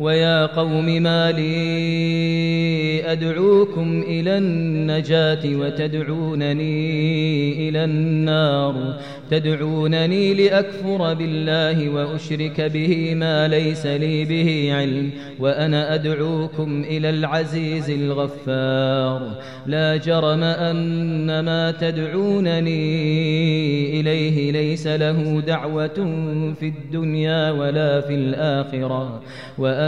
ويا قوم ما لي أدعوكم إلى النجاة وتدعونني إلى النار تدعونني لأكفر بالله وأشرك به ما ليس لي به علم وأنا أدعوكم إلى العزيز الغفار لا جرم أن ما تدعونني إليه ليس له دعوة في الدنيا ولا في الآخرة وأنا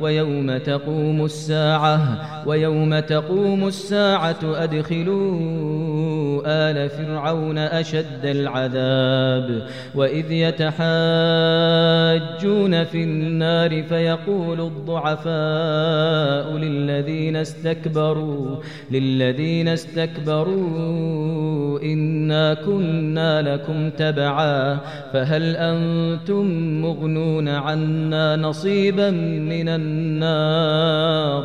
ويوم تقوم الساعة ويوم تقوم الساعة أدخلوا آل فرعون أشد العذاب وإذ يتحاجون في النار فيقول الضعفاء للذين استكبروا للذين استكبروا إنا كنا لكم تبعا فهل أنتم مغنون عنا نصيبا من النار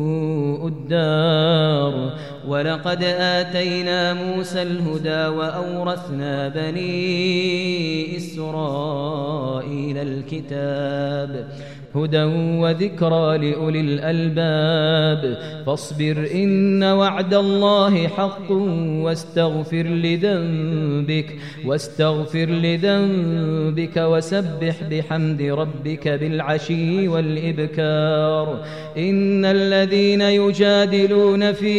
الدار. ولقد آتينا موسى الهدى وأورثنا بني إسرائيل الكتاب. هدى وذكرى لأولي الألباب. فاصبر إن وعد الله حق واستغفر لذنبك واستغفر لذنبك وسبح بحمد ربك بالعشي والإبكار. إن الذين يجادلون في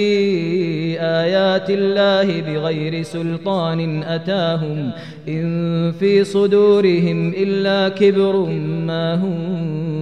آيات الله بغير سلطان أتاهم إن في صدورهم إلا كبر ما هم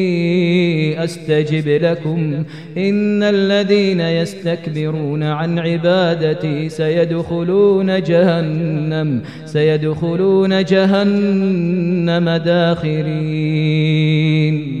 أستجب لكم. إن الذين يستكبرون عن عبادتي سيدخلون جهنم سيدخلون جهنم داخرين.